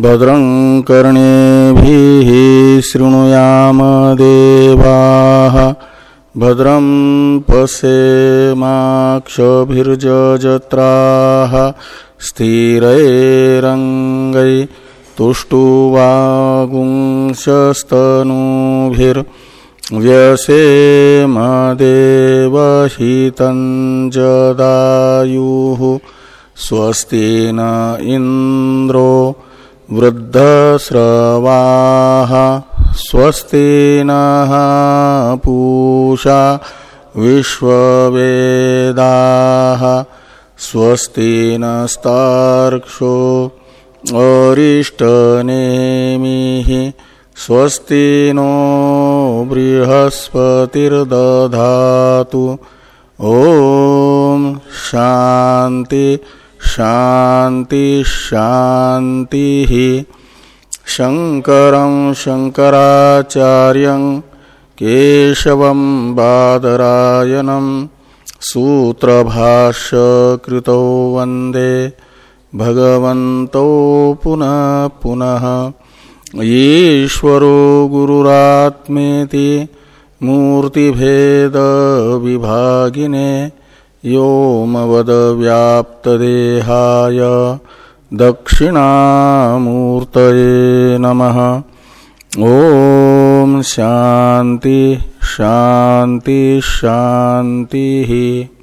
भद्रं कर्णेभिः शृणुयाम देवाः। भद्रं पश्येमाक्षभिर्जत्राः स्थिरैरङ्गै तुष्टुवागुंशस्तनूभिर्व्यसेमदेवहितं जदायुः स्वस्ति न इन्द्रो वृद्धस्रवाः स्वस्ति नः पूषा विश्ववेदाः स्वस्ति नस्तार्क्षो अरिष्टनेमिः स्वस्ति नो बृहस्पतिर्दधातु। ॐ शान्ति शान्ति शान्तिः। शङ्करं शङ्कराचार्यं केशवं बादरायणं सूत्रभाष्यकृतौ वंदे। भगवन्तौ पुनः पुनः। ईश्वरो गुरुरात्मेति मूर्तिभेदविभागिने व्योमवदव्याप्तदेहाय दक्षिणामूर्तये नमः। ॐ शान्ति शान्ति शान्तिः।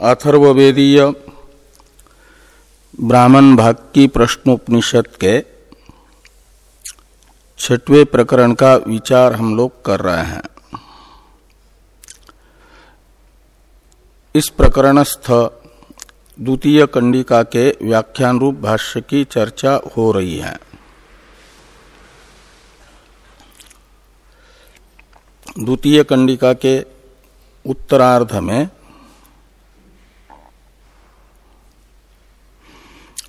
अथर्वेदीय ब्राह्मण भाग की प्रश्नोपनिषद के छठवें प्रकरण का विचार हम लोग कर रहे हैं। इस प्रकरणस्थ द्वितीय कंडिका के व्याख्यान रूप भाष्य की चर्चा हो रही है। द्वितीय कंडिका के उत्तरार्ध में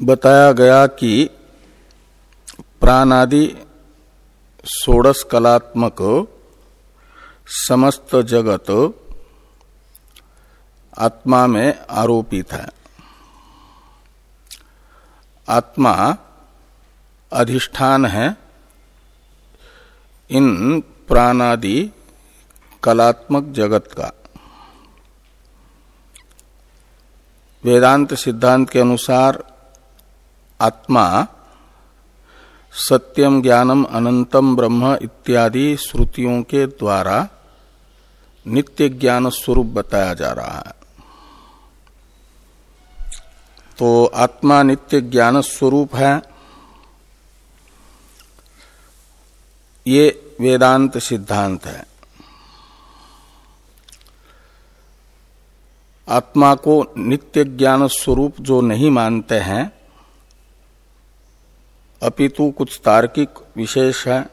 बताया गया कि प्राणादि षोड़श कलात्मक समस्त जगत आत्मा में आरोपित है। आत्मा अधिष्ठान है। इन प्राणादि कलात्मक जगत का। वेदांत सिद्धांत के अनुसार आत्मा, सत्यम ज्ञानम अनंतम ब्रह्म इत्यादि श्रुतियों के द्वारा नित्य ज्ञान स्वरूप बताया जा रहा है। तो आत्मा नित्य ज्ञान स्वरूप है। ये वेदांत सिद्धांत है। आत्मा को नित्य ज्ञान स्वरूप जो नहीं मानते हैं अपितु कुछ तार्किक विशेष है।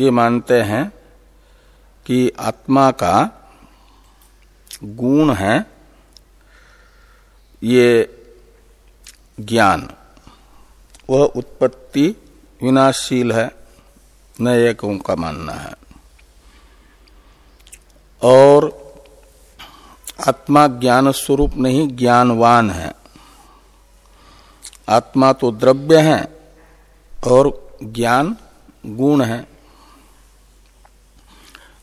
ये मानते हैं कि आत्मा का गुण है ये ज्ञान। वह उत्पत्ति विनाशील है नएकों का मानना है। और आत्मा ज्ञान स्वरूप नहीं, ज्ञानवान है। आत्मा तो द्रव्य है और ज्ञान गुण है।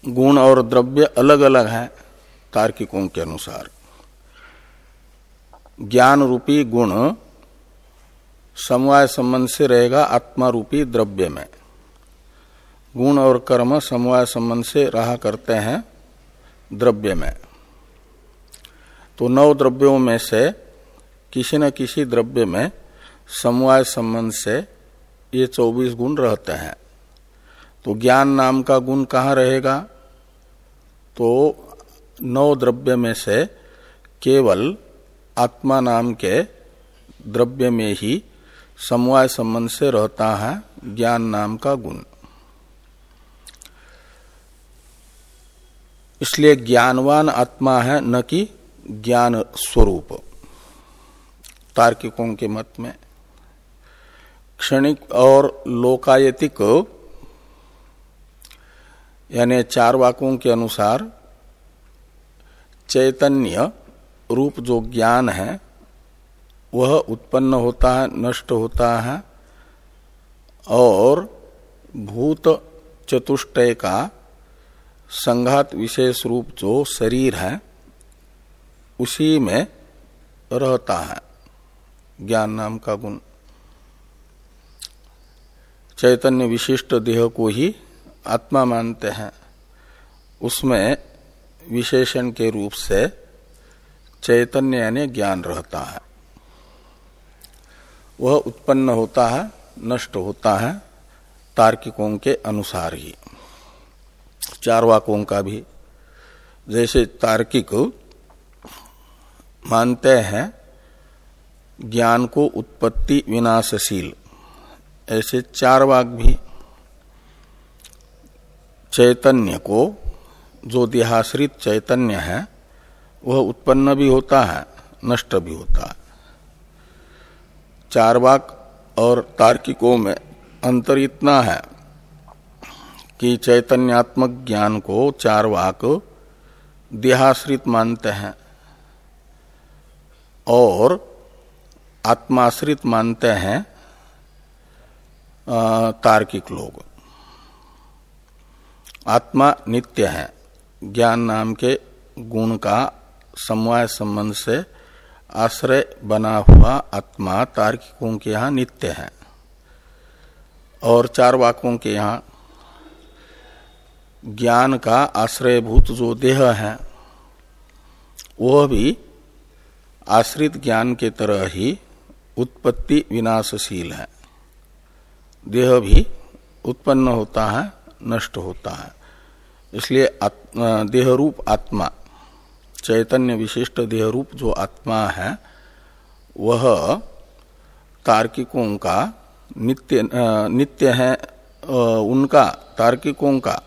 गुण और द्रव्य अलग अलग है तार्किकों के अनुसार। ज्ञान रूपी गुण समवाय संबंध से रहेगा आत्मा रूपी द्रव्य में। गुण और कर्म समवाय संबंध से रहा करते हैं द्रव्य में। तो नौ द्रव्यों में से किसी न किसी द्रव्य में समवाय संबंध से ये चौबीस गुण रहते हैं। तो ज्ञान नाम का गुण कहाँ रहेगा? तो नौ द्रव्य में से केवल आत्मा नाम के द्रव्य में ही समवाय संबंध से रहता है ज्ञान नाम का गुण। इसलिए ज्ञानवान आत्मा है न कि ज्ञान स्वरूप। तार्किकों के मत में क्षणिक और लोकायतिक, यानी चार वाकों के अनुसार, चैतन्य रूप जो ज्ञान है, वह उत्पन्न होता है, नष्ट होता है, और भूत चतुष्टय का संघात विशेष रूप जो शरीर है, उसी में रहता है। ज्ञान नाम का गुण। चैतन्य विशिष्ट देह को ही आत्मा मानते हैं। उसमें विशेषण के रूप से चैतन्य यानी ज्ञान रहता है। वह उत्पन्न होता है, नष्ट होता है, तार्किकों के अनुसार ही। चारवाकों का भी। जैसे तार्किक मानते हैं, ज्ञान को उत्पत्ति विनाशशील। ऐसे चार वाक भी चैतन्य को, जो देहाश्रित चैतन्य है, वह उत्पन्न भी होता है, नष्ट भी होता है। चार वाक और तार्किकों में अंतर इतना है कि चैतन्यात्मक ज्ञान को चार वाक देहाश्रित मानते हैं और आत्माश्रित मानते हैं तार्किक लोग। आत्मा नित्य है। ज्ञान नाम के गुण का समवाय संबंध से आश्रय बना हुआ आत्मा तार्किकों के यहाँ नित्य है। और चार वाकों के यहाँ, ज्ञान का आश्रयभूत जो देह है, वह भी आश्रित ज्ञान के तरह ही उत्पत्ति विनाशशील है। देह भी उत्पन्न होता है, नष्ट होता है। इसलिए देह रूप आत्मा, चैतन्य विशिष्ट देह रूप जो आत्मा है, वह तार्किकों का नित्य नित्य है उनका तार्किकों का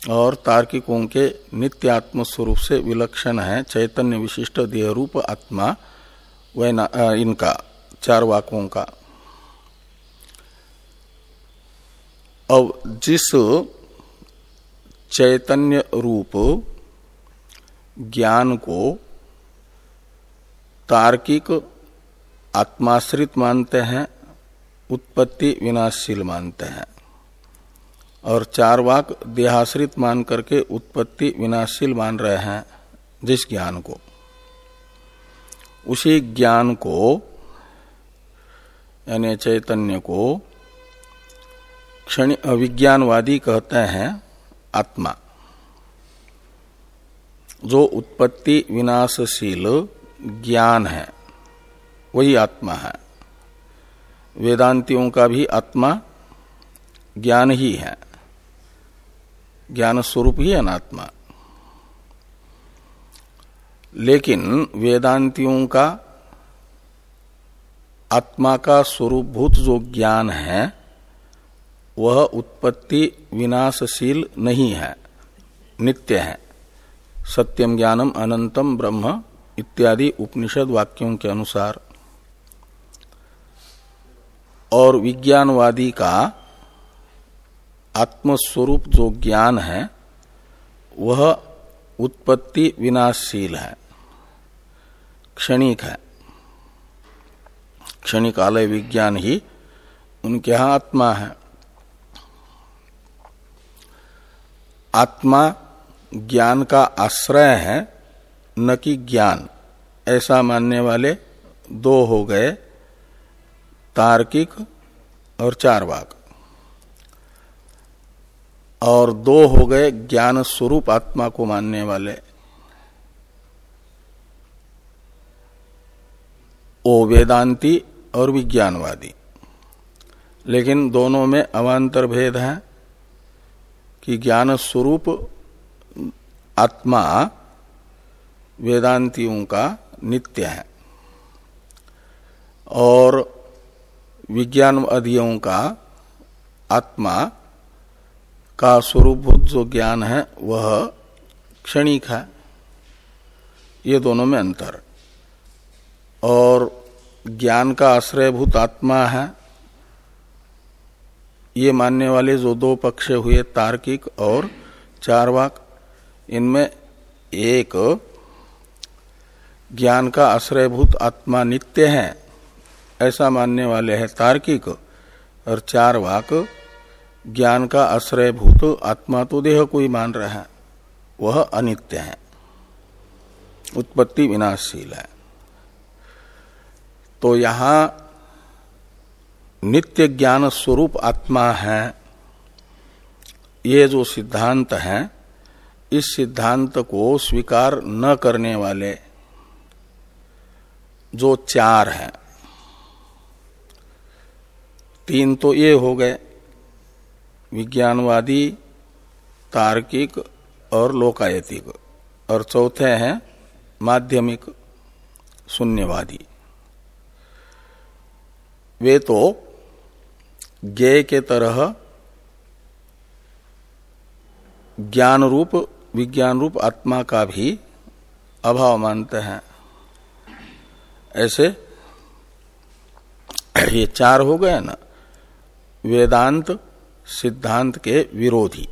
और तार्किकों के नित्य आत्म स्वरूप से विलक्षण है। चैतन्य विशिष्ट देह रूप आत्मा वह इनका, चार वाकों का। अब जिस चैतन्य रूप ज्ञान को तार्किक आत्माश्रित मानते हैं, उत्पत्ति विनाशशील मानते हैं, और चार वाक देहाश्रित मान करके उत्पत्ति विनाशशील मान रहे हैं जिस ज्ञान को। उसी ज्ञान को, यानी चैतन्य को क्षण विज्ञानवादी कहते हैं, आत्मा। जो उत्पत्ति विनाशशील ज्ञान है, वही आत्मा है। वेदांतियों का भी आत्मा ज्ञान ही है। ज्ञान स्वरूप ही अनात्मा लेकिन वेदांतियों का, आत्मा का स्वरूपभूत जो ज्ञान है वह उत्पत्ति विनाशशील नहीं है, नित्य है। सत्यम ज्ञानम अनंतम ब्रह्म इत्यादि उपनिषद वाक्यों के अनुसार। और विज्ञानवादी का आत्मस्वरूप जो ज्ञान है, वह उत्पत्ति विनाशशील है, क्षणिक है। क्षणिक आलय विज्ञान ही उनके यहाँ आत्मा है। आत्मा ज्ञान का आश्रय है, न कि ज्ञान। ऐसा मानने वाले दो हो गए, तार्किक और चार वाक और दो हो गए ज्ञान स्वरूप आत्मा को मानने वाले। ओ वेदांती और विज्ञानवादी। लेकिन दोनों में अवान्तर भेद है। कि ज्ञान स्वरूप आत्मा वेदांतियों का नित्य है और विज्ञानवादियों का आत्मा का स्वरूपभूत जो ज्ञान है, वह क्षणिक है। ये दोनों में अंतर। और ज्ञान का आश्रयभूत आत्मा है ये मानने वाले जो दो पक्ष हुए तार्किक और चारवाक, इनमें एक ज्ञान का आश्रयभूत आत्मा नित्य है, ऐसा मानने वाले हैं तार्किक, और चार वाक ज्ञान का आश्रयभूत आत्मा तो देह को ही मान रहा है, वह अनित्य है। उत्पत्ति विनाशशील है। तो यहाँ नित्य ज्ञान स्वरूप आत्मा है, ये जो सिद्धांत है, इस सिद्धांत को स्वीकार न करने वाले जो चार हैं, तीन तो ये हो गए, विज्ञानवादी, तार्किक और लोकायतिक, और चौथे हैं माध्यमिक, शून्यवादी। वे तो ज्ञ के तरह ज्ञान रूप विज्ञान रूप आत्मा का भी अभाव मानते हैं। ऐसे ये चार हो गए ना, वेदांत, सिद्धांत के विरोधी।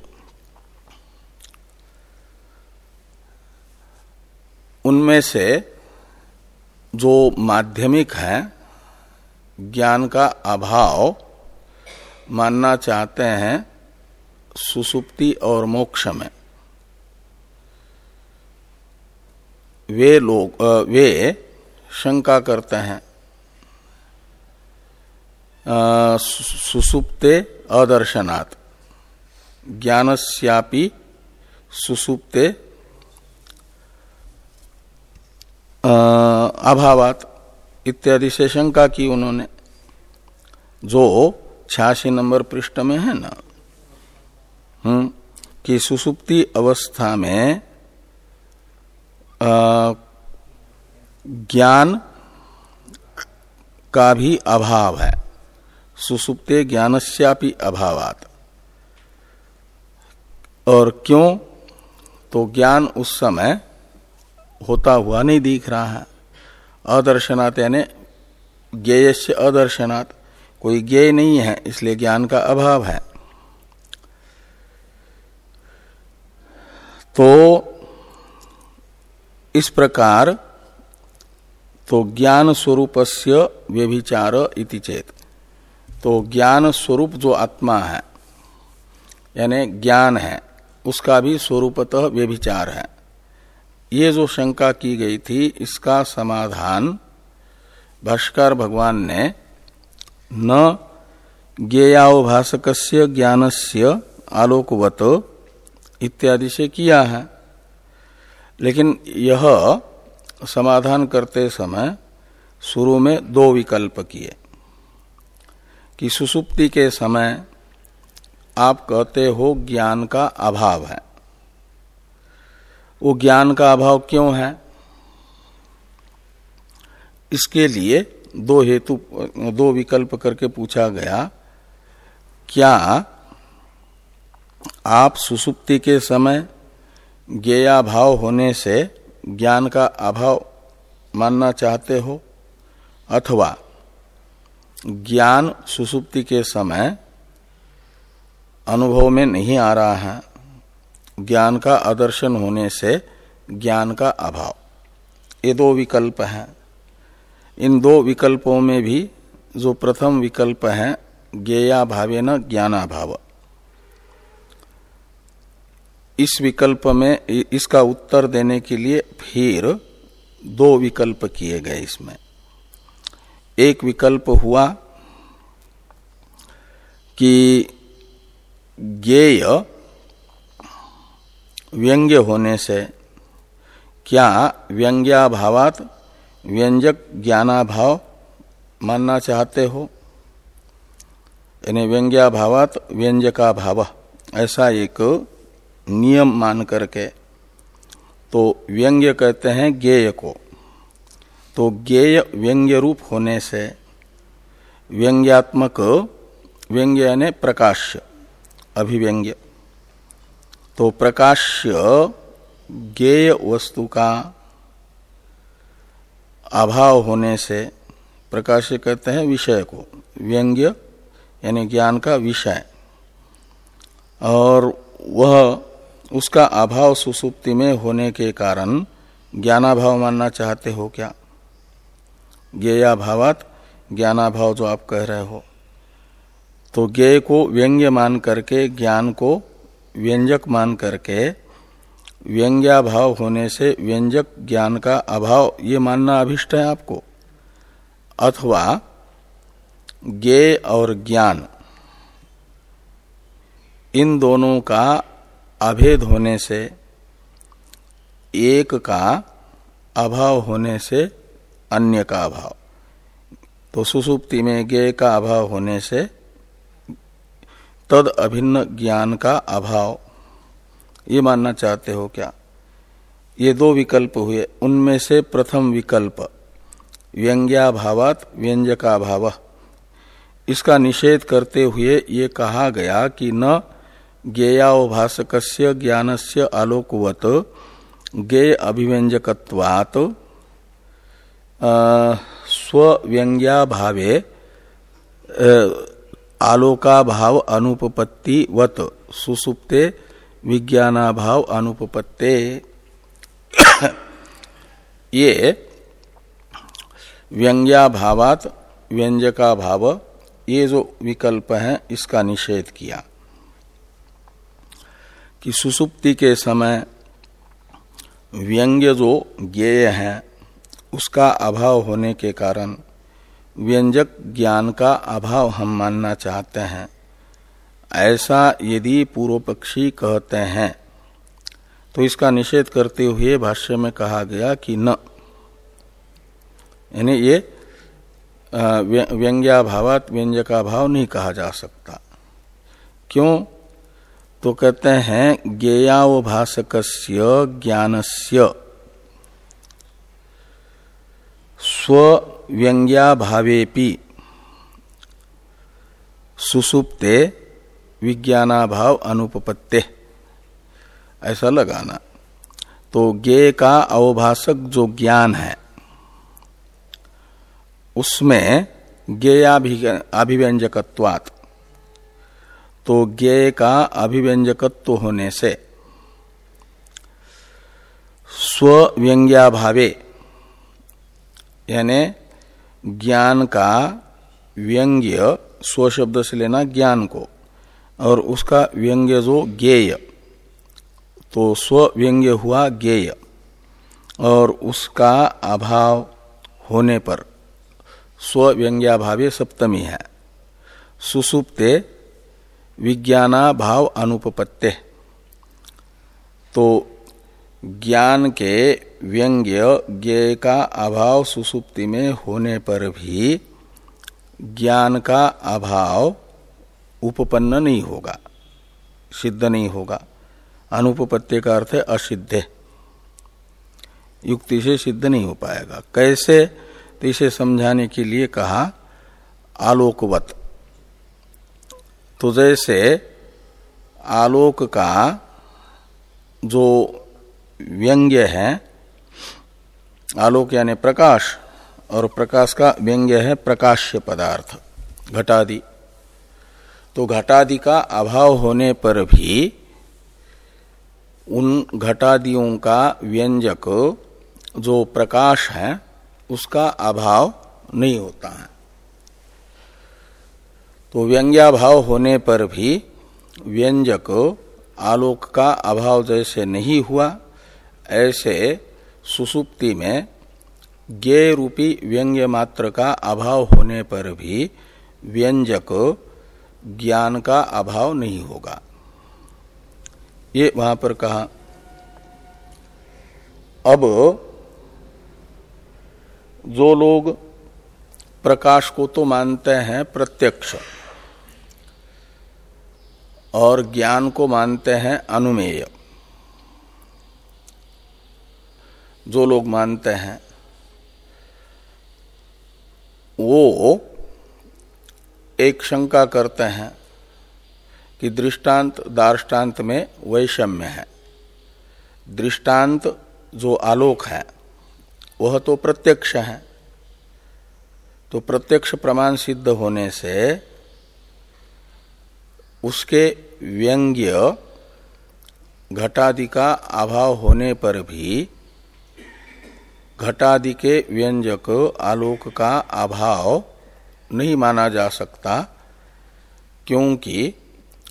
उनमें से जो माध्यमिक है, ज्ञान का अभाव मानना चाहते हैं सुसुप्ति और मोक्ष में। वे लोग वे शंका करते हैं। सुसुप्ते अदर्शनात्। ज्ञानस्यापि सुसुप्ते अभावात। इत्यादि से शंका की उन्होंने। जो छियासी नंबर पृष्ठ में है ना? हम्म कि सुसुप्ति अवस्था में ज्ञान का भी अभाव है। सुसुप्ते ज्ञानस्यापि अभावात। और क्यों? तो ज्ञान उस समय होता हुआ नहीं दिख रहा है। अदर्शनात् यानी ज्ञेय से अदर्शनात्। कोई ज्ञेय नहीं है, इसलिए ज्ञान का अभाव है। तो इस प्रकार तो ज्ञान स्वरूपस्य व्यभिचार इति चेत। तो ज्ञान स्वरूप जो आत्मा है, यानी ज्ञान है, उसका भी स्वरूपतः व्यभिचार है। ये जो शंका की गई थी, इसका समाधान भाष्कर भगवान ने न ज्ञेयावभाषक ज्ञान से आलोकवत इत्यादि से किया है। लेकिन यह समाधान करते समय शुरू में दो विकल्प किए कि सुसुप्ति के समय आप कहते हो ज्ञान का अभाव है। वो ज्ञान का अभाव क्यों है? इसके लिए दो हेतु, दो विकल्प करके पूछा गया, क्या आप सुसुप्ति के समय ज्ञेया भाव होने से ज्ञान का अभाव मानना चाहते हो? अथवा ज्ञान सुसुप्ति के समय अनुभव में नहीं आ रहा है, ज्ञान का आदर्शन होने से ज्ञान का अभाव? ये दो विकल्प हैं। इन दो विकल्पों में भी जो प्रथम विकल्प है, ज्ञेया भावे न ज्ञानाभाव। इस विकल्प में इसका उत्तर देने के लिए फिर दो विकल्प किए गए इसमें। एक विकल्प हुआ कि ज्ञेय व्यंग्य होने से क्या व्यंग्याभावात व्यंजक ज्ञानाभाव मानना चाहते हो? यानी व्यंग्याभावात व्यंजका भाव ऐसा एक नियम मान करके तो व्यंग्य कहते हैं ज्ञेय को। तो ज्ञेय व्यंग्य रूप होने से व्यंग्यात्मक व्यंग्य यानी प्रकाश्य, अभिव्यंग्य। तो प्रकाश्य ज्ञेय वस्तु का अभाव होने से प्रकाश्य कहते हैं विषय को, व्यंग्य, यानी ज्ञान का विषय। और वह उसका अभाव सुसुप्ति में होने के कारण ज्ञानाभाव मानना चाहते हो क्या? ज्ञेया भावात ज्ञानाभाव जो आप कह रहे हो। तो ज्ञेय को व्यंग्य मान करके, ज्ञान को व्यंजक मान करके व्यंग्याभाव होने से व्यंजक ज्ञान का अभाव, ये मानना अभिष्ट है आपको। अथवा, ज्ञेय और ज्ञान, इन दोनों का अभेद होने से, एक का अभाव होने से अन्य का अभाव। तो सुसुप्ति में ज्ञेय का अभाव होने से, तद अभिन्न ज्ञान का अभाव ये मानना चाहते हो क्या? ये दो विकल्प हुए। उनमें से प्रथम विकल्प, व्यंग्याभावात व्यंजका भाव इसका निषेध करते हुए ये कहा गया कि न ज्ञेयावभाषक ज्ञान से आलोकवत ज्ञेय अभिव्यंजकवात स्व्यंग्या आलोकाभाव आलोका भाव अनुपपत्ति सुसुप्ते विज्ञानाभाव अनुपपत्ते। ये व्यंग्या भावात व्यंजका भाव ये जो विकल्प है, इसका निषेध किया। कि सुसुप्ति के समय व्यंग्य जो ज्ञेय है, उसका अभाव होने के कारण व्यंजक ज्ञान का अभाव हम मानना चाहते हैं। ऐसा यदि पूर्व पक्षी कहते हैं तो इसका निषेध करते हुए भाष्य में कहा गया कि न। यानी ये व्यंग्याभावात व्यंजका भाव नहीं कहा जा सकता। क्यों? तो कहते हैं ज्ञेयावभाषक ज्ञानस्य। स्व व्यंग्याभावेपि सुसुप्ते विज्ञानाभाव अनुपपत्ते। ऐसा लगाना। तो गे का अवभाषक जो ज्ञान है, उसमें गेयाभिव्यंजकत्वात् तो ज्ञेय का अभिव्यंजकत्व होने से स्व व्यंग्याभावे यानी ज्ञान का व्यंग्य स्वशब्द से लेना ज्ञान को। और उसका व्यंग्य जो ज्ञेय तो स्व व्यंग्य हुआ ज्ञेय। और उसका अभाव होने पर स्व व्यंग्याभावे सप्तमी है। सुसुप्ते विज्ञाना भाव अनुपपत्ते। तो ज्ञान के व्यंग्य, ज्ञेय का अभाव सुसुप्ति में होने पर भी ज्ञान का अभाव उपपन्न नहीं होगा, सिद्ध नहीं होगा। अनुपपत्ति का अर्थ है असिद्ध। युक्ति से सिद्ध नहीं हो पाएगा। कैसे? तो इसे समझाने के लिए कहा, आलोकवत। तो जैसे आलोक का जो व्यंग्य है, आलोक यानी प्रकाश, और प्रकाश का व्यंग्य है प्रकाश्य पदार्थ, घटादि। तो घटादि का अभाव होने पर भी उन घटादियों का व्यंजक जो प्रकाश है, उसका अभाव नहीं होता है। तो व्यंग्याभाव होने पर भी व्यंजक आलोक का अभाव जैसे नहीं हुआ, ऐसे सुसुप्ति में ज्ञेय रूपी व्यंग्य मात्र का अभाव होने पर भी व्यंजक ज्ञान का अभाव नहीं होगा। ये वहाँ पर कहा, अब जो लोग प्रकाश को तो मानते हैं प्रत्यक्ष और ज्ञान को मानते हैं अनुमेय, जो लोग मानते हैं, वो एक शंका करते हैं कि दृष्टांत दार्टान्त में वैषम्य है। दृष्टांत जो आलोक है, वह तो प्रत्यक्ष है। तो प्रत्यक्ष प्रमाण सिद्ध होने से उसके व्यंग्य घटादि का अभाव होने पर भी घटादि के व्यंजक आलोक का अभाव नहीं माना जा सकता, क्योंकि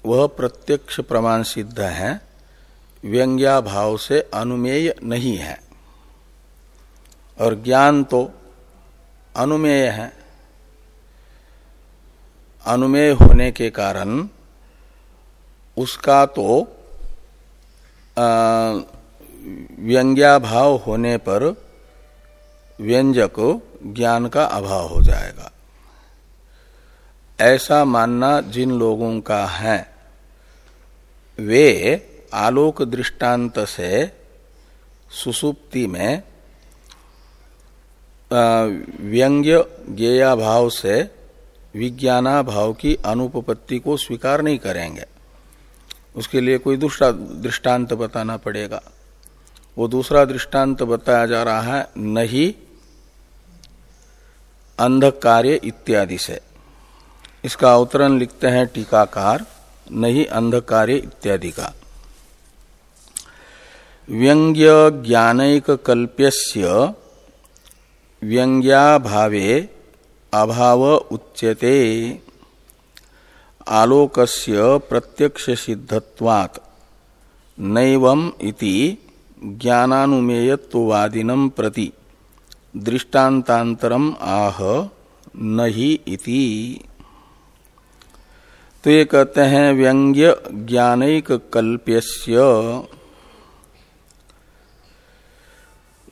वह प्रत्यक्ष प्रमाण सिद्ध है, व्यंग्या भाव से अनुमेय नहीं है। और ज्ञान तो अनुमेय है। अनुमेय होने के कारण उसका तो व्यंग्या भाव होने पर व्यंजक ज्ञान का अभाव हो जाएगा। ऐसा मानना जिन लोगों का है, वे आलोक दृष्टांत से सुसुप्ति में व्यंग्य ज्ञेया भाव से विज्ञाना भाव की अनुपपत्ति को स्वीकार नहीं करेंगे। उसके लिए कोई दूसरा दृष्टांत बताना पड़ेगा। वो दूसरा दृष्टांत बताया जा रहा है, नहीं, अंधकार्य इत्यादि से। इसका अवतरण लिखते हैं टीकाकार, नहीं अंधकार्य इत्यादि का। व्यंग्य ज्ञानक कल्प्यस्य व्यंग्याभावे अभाव उच्यते। आलोकस्य प्रत्यक्ष सिद्धत्वात् नैवम इति ज्ञानानुमेयत्ववादिनम प्रति। दृष्टान्तांतरम आह, नहीं इति। तो ये कहते हैं व्यंग्य ज्ञानिक कल्प्यस्य।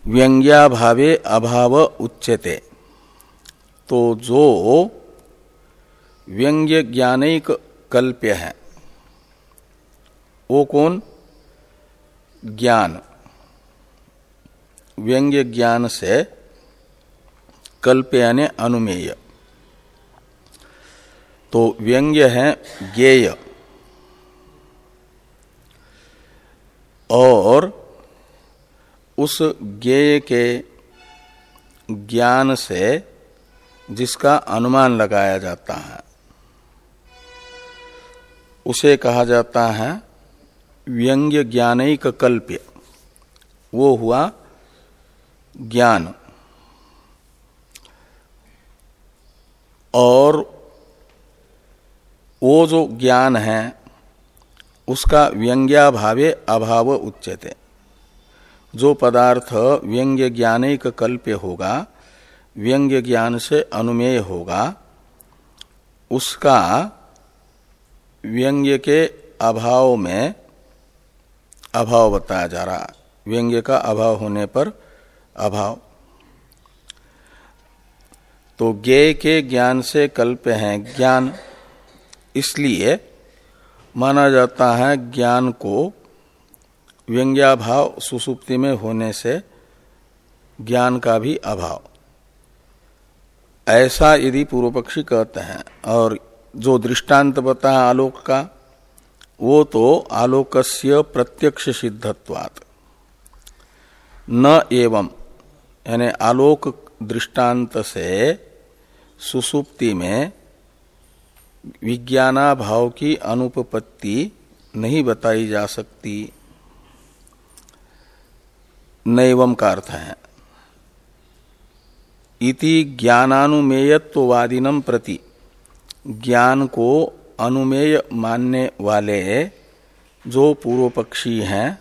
व्यंग्याभावे अभाव उच्यते। तो जो व्यंग्य ज्ञानिक कल्प्य है, वो कौन? ज्ञान। व्यंग्य ज्ञान से कल्प यानी अनुमेय। तो व्यंग्य है ज्ञेय। और उस ज्ञेय के ज्ञान से जिसका अनुमान लगाया जाता है, उसे कहा जाता है व्यंग्य ज्ञानिक कल्प्य। वो हुआ ज्ञान। और वो जो ज्ञान है, उसका व्यंग्याभावे अभाव उच्चते जो पदार्थ व्यंग्य ज्ञानिक कल्प्य होगा, व्यंग्य ज्ञान से अनुमेय होगा, उसका व्यंग्य के अभाव में अभाव बताया जा रहा, व्यंग्य का अभाव होने पर अभाव। तो ज्ञेय के ज्ञान से कल्प है, ज्ञान इसलिए माना जाता है ज्ञान को व्यंग्याभाव सुसुप्ति में होने से ज्ञान का भी अभाव। ऐसा यदि पूर्व पक्षी कहते हैं, और जो दृष्टांत बताया आलोक का, वो तो आलोकस्य प्रत्यक्ष सिद्धत्वात्। न एवं, यानी आलोक दृष्टांत से सुसुप्ति में विज्ञाना भाव की अनुपपत्ति नहीं बताई जा सकती। नैवम का अर्थ है, इति ज्ञानानुमेयत्ववादिनम प्रति, ज्ञान को अनुमेय मानने वाले जो पूर्व पक्षी हैं,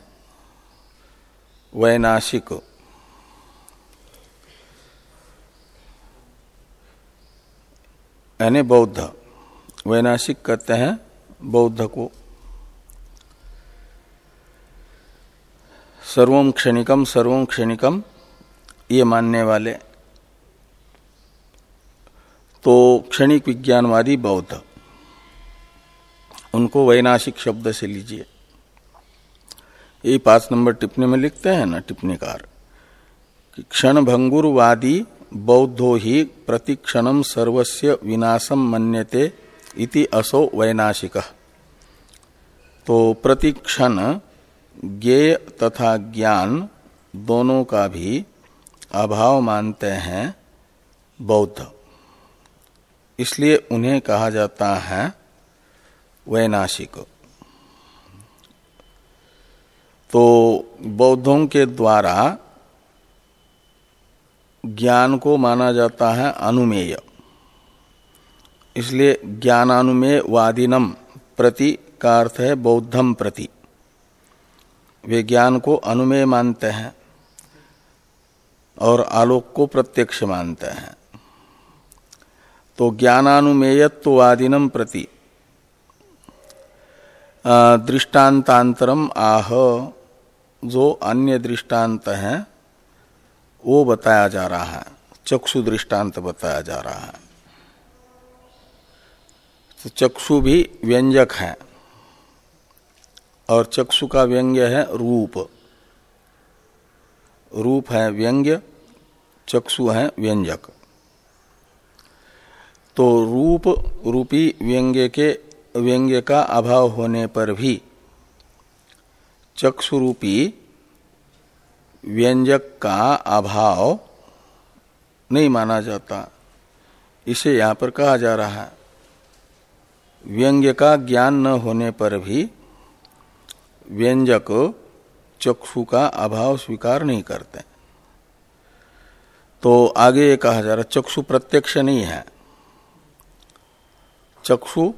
वैनाशिक। यानी बौद्ध। वैनाशिक कहते हैं बौद्ध को। सर्वम क्षणिकम सर्वम क्षणिकम ये मानने वाले। तो क्षणिक विज्ञानवादी बौद्ध, उनको वैनाशिक शब्द से लीजिए। ये पाँच नंबर टिप्पणी में लिखते हैं ना, टिप्पणीकार क्षण भंगुरवादी बौद्धो ही प्रतिक्षण सर्वस्य विनाशम मन्यते इति असो वैनाशिक। तो प्रतिक्षण ज्ञेय तथा ज्ञान दोनों का भी अभाव मानते हैं बौद्ध। इसलिए उन्हें कहा जाता है वैनाशिक। तो बौद्धों के द्वारा ज्ञान को माना जाता है अनुमेय। इसलिए ज्ञानानुमेय वादिनम प्रति का अर्थ है बौद्धम प्रति। वे ज्ञान को अनुमेय मानते हैं और आलोक को प्रत्यक्ष मानते हैं। तो ज्ञानानुमेयत्वादिनम प्रति। दृष्टांतांतरम आह, जो अन्य दृष्टांत हैं, वो बताया जा रहा है, चक्षु दृष्टांत बताया जा रहा है। तो चक्षु भी व्यंजक है। और चक्षु का व्यंग्य है रूप। रूप है व्यंग्य, चक्षु है व्यंजक। तो रूप रूपी व्यंग्य के, व्यंग्य का अभाव होने पर भी चक्षु रूपी व्यंजक का अभाव नहीं माना जाता। इसे यहाँ पर कहा जा रहा है। व्यंग्य का ज्ञान न होने पर भी व्यंजक चक्षु का अभाव स्वीकार नहीं करते। तो आगे ये कहा जा रहा चक्षु प्रत्यक्ष नहीं है। चक्षु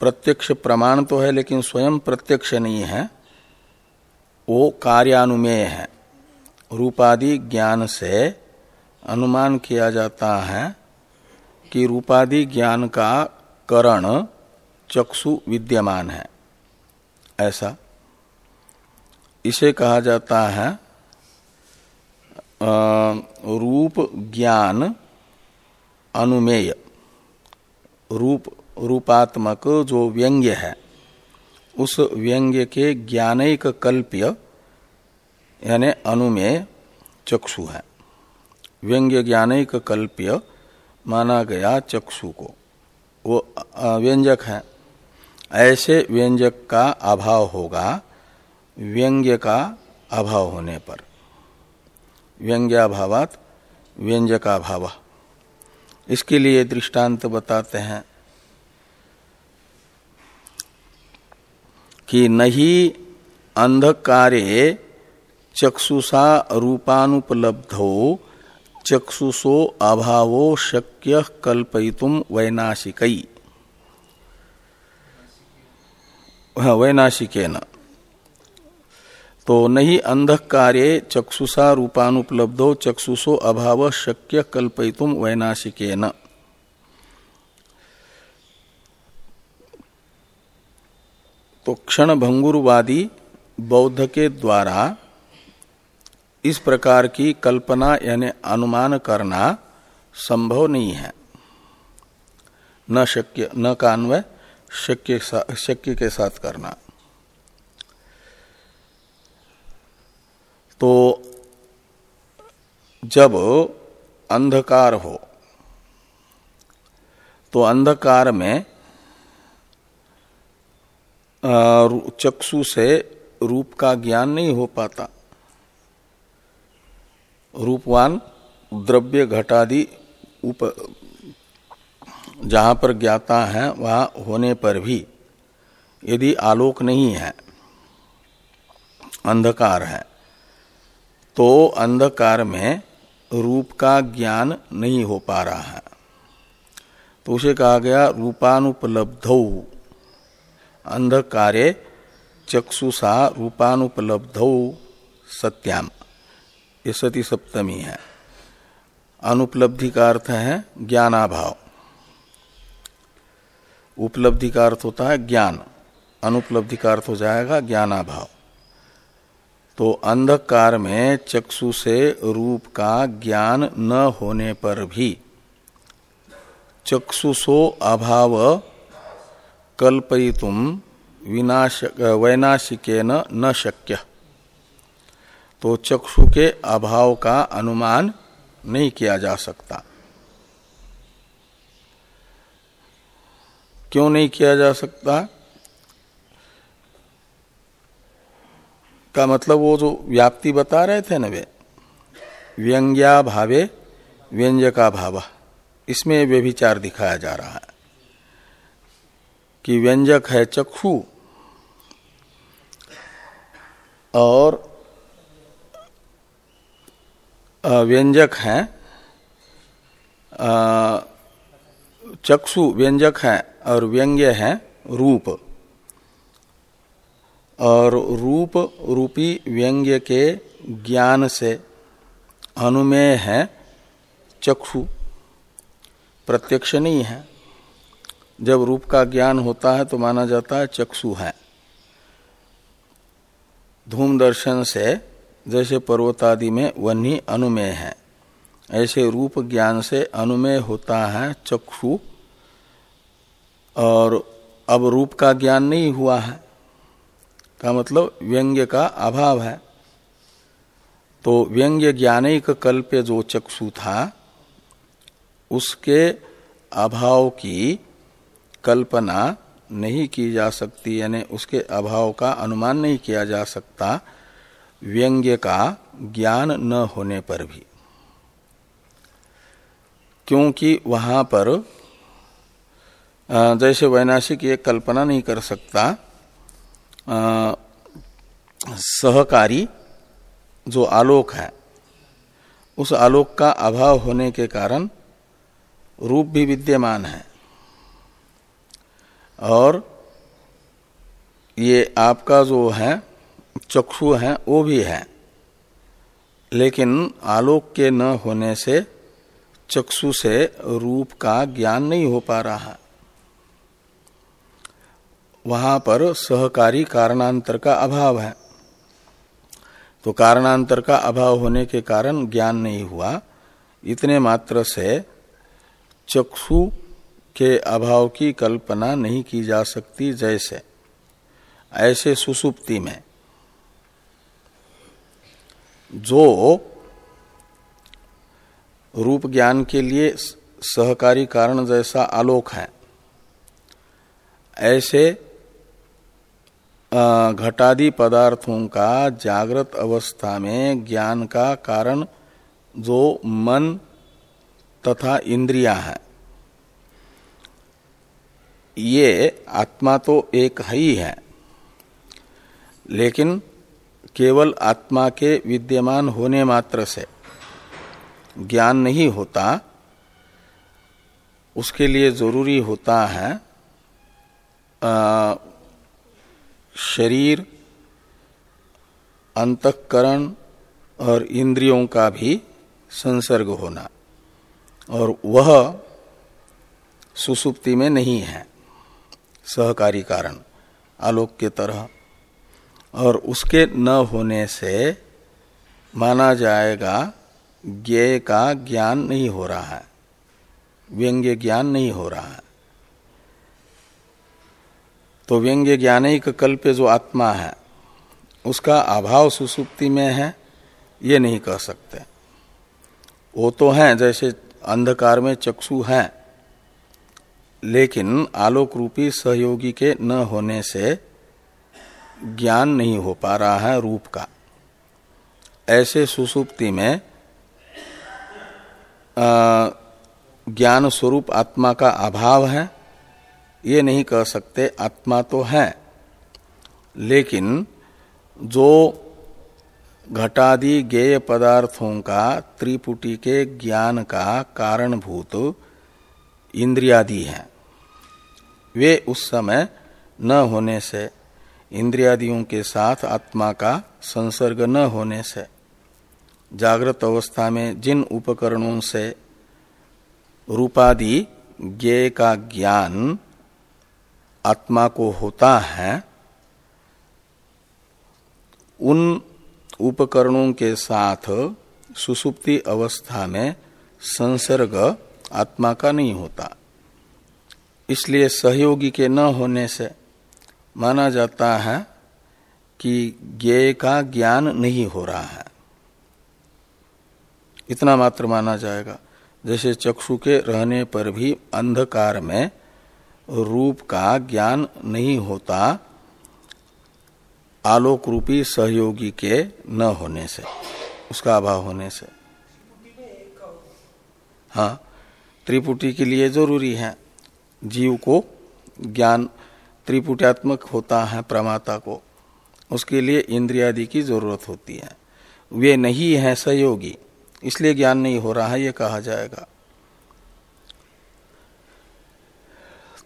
प्रत्यक्ष प्रमाण तो है, लेकिन स्वयं प्रत्यक्ष नहीं है। वो कार्यानुमेय है। रूपादि ज्ञान से अनुमान किया जाता है कि रूपादि ज्ञान का करण चक्षु विद्यमान है। ऐसा। इसे कहा जाता है रूप ज्ञान अनुमेय। रूप, रूपात्मक जो व्यंग्य है, उस व्यंग्य के ज्ञानिक कल्प्य, यानी अनुमेय चक्षु है। व्यंग्य ज्ञानिक कल्प्य माना गया चक्षु को। वो व्यंजक है। ऐसे व्यंजक का अभाव होगा, व्यंग्य का अभाव होने पर। व्यंग्याभावात व्यंजका भाव इसके लिए दृष्टांत बताते हैं कि नहीं अंधकारे चक्षुषा रूपानुपलब्धो चक्षुषो अभावो शक्य कल्पयितुम वैनाशिकई हाँ, वैनाशिके न तो नहीं अंधकारे चक्षुषा रूपानुपलब्धो चक्षुषो अभाव शक्य कल्पयितुम वैनाशिके न तो क्षण भंगुरवादी बौद्ध के द्वारा इस प्रकार की कल्पना यानी अनुमान करना संभव नहीं है। न शक्य, न कान्वय, शक्य शक्य के साथ करना। तो जब अंधकार हो तो अंधकार में चक्षु से रूप का ज्ञान नहीं हो पाता। रूपवान द्रव्य घटादि उप जहाँ पर ज्ञाता है, वहाँ होने पर भी यदि आलोक नहीं है, अंधकार है तो अंधकार में रूप का ज्ञान नहीं हो पा रहा है। तो उसे कहा गया रूपानुपलब्ध। अंधकारे चक्षुषा रूपानुपलब्ध सत्याम। ये सती सप्तमी है। अनुपलब्धि का अर्थ है ज्ञानाभाव। उपलब्धि का अर्थ होता है ज्ञान। अनुपलब्धि का अर्थ हो जाएगा ज्ञानाभाव। तो अंधकार में चक्षु से रूप का ज्ञान न होने पर भी चक्षुषो अभाव कल्पयितुम विनाश वैनाशिके न, न शक्य। तो चक्षु के अभाव का अनुमान नहीं किया जा सकता। क्यों नहीं किया जा सकता? का मतलब वो जो व्याप्ति बता रहे थे ना वे, व्यंग्या भावे व्यंजका भाव, इसमें व्यभिचार दिखाया जा रहा है कि व्यंजक है चक्षु और व्यंजक है चक्षु व्यंजक है और व्यंग्य है रूप। और रूप रूपी व्यंग्य के ज्ञान से अनुमेय है चक्षु। प्रत्यक्ष नहीं है। जब रूप का ज्ञान होता है तो माना जाता है चक्षु है। धूम दर्शन से जैसे पर्वतादि में वन्नी अनुमेय है। ऐसे रूप ज्ञान से अनुमेय होता है चक्षु, और अब रूप का ज्ञान नहीं हुआ है। का मतलब व्यंग्य का अभाव है। तो व्यंग्य ज्ञानिक कल्प्य जो चक्षु था, उसके अभाव की कल्पना नहीं की जा सकती, यानी उसके अभाव का अनुमान नहीं किया जा सकता। व्यंग्य का ज्ञान न होने पर भी। क्योंकि वहाँ पर जैसे वैनाशिक ये कल्पना नहीं कर सकता सहकारी जो आलोक है, उस आलोक का अभाव होने के कारण रूप भी विद्यमान है। और ये आपका जो है चक्षु हैं, वो भी हैं। लेकिन आलोक के न होने से चक्षु से रूप का ज्ञान नहीं हो पा रहा। वहाँ पर सहकारी कारणांतर का अभाव है। तो कारणांतर का अभाव होने के कारण ज्ञान नहीं हुआ। इतने मात्र से चक्षु के अभाव की कल्पना नहीं की जा सकती जैसे, ऐसे सुसुप्ति में। जो रूप ज्ञान के लिए सहकारी कारण जैसा आलोक है, ऐसे घटादि पदार्थों का जागृत अवस्था में ज्ञान का कारण जो मन तथा इंद्रिया है। ये आत्मा तो एक ही है, लेकिन केवल आत्मा के विद्यमान होने मात्र से ज्ञान नहीं होता उसके लिए ज़रूरी होता है आ, शरीर अंतकरण और इंद्रियों का भी संसर्ग होना। और वह सुसुप्ति में नहीं है सहकारी कारण आलोक के तरह। और उसके न होने से माना जाएगा, ज्ञेय का ज्ञान नहीं हो रहा है। व्यंग्य ज्ञान नहीं हो रहा है। तो व्यंग्य ज्ञान ज्ञानिक कल्प जो आत्मा है, उसका अभाव सुसुप्ति में है, ये नहीं कह सकते। वो तो है, जैसे अंधकार में चक्षु है, लेकिन आलोक रूपी सहयोगी के न होने से ज्ञान नहीं हो पा रहा है रूप का। ऐसे सुसुप्ति में ज्ञान स्वरूप आत्मा का अभाव है। ये नहीं कह सकते आत्मा तो है। लेकिन जो घटादि गेय पदार्थों का, त्रिपुटी के ज्ञान का कारणभूत इंद्रियादि हैं, वे उस समय न होने से इंद्रियादियों के साथ आत्मा का संसर्ग न होने से, जागृत अवस्था में जिन उपकरणों से रूपादि ज्ञेय का ज्ञान आत्मा को होता है, उन उपकरणों के साथ सुसुप्ति अवस्था में संसर्ग आत्मा का नहीं होता। इसलिए सहयोगी के न होने से माना जाता है कि ज्ञेय का ज्ञान नहीं हो रहा है। इतना मात्र माना जाएगा। जैसे चक्षु के रहने पर भी अंधकार में रूप का ज्ञान नहीं होता, आलोक रूपी सहयोगी के न होने से, उसका अभाव होने से। हाँ त्रिपुटी के लिए ज़रूरी है। जीव को ज्ञान त्रिपुटात्मक होता है प्रमाता को। उसके लिए इंद्रियादि की ज़रूरत होती है। वे नहीं है सहयोगी इसलिए ज्ञान नहीं हो रहा है, ये कहा जाएगा।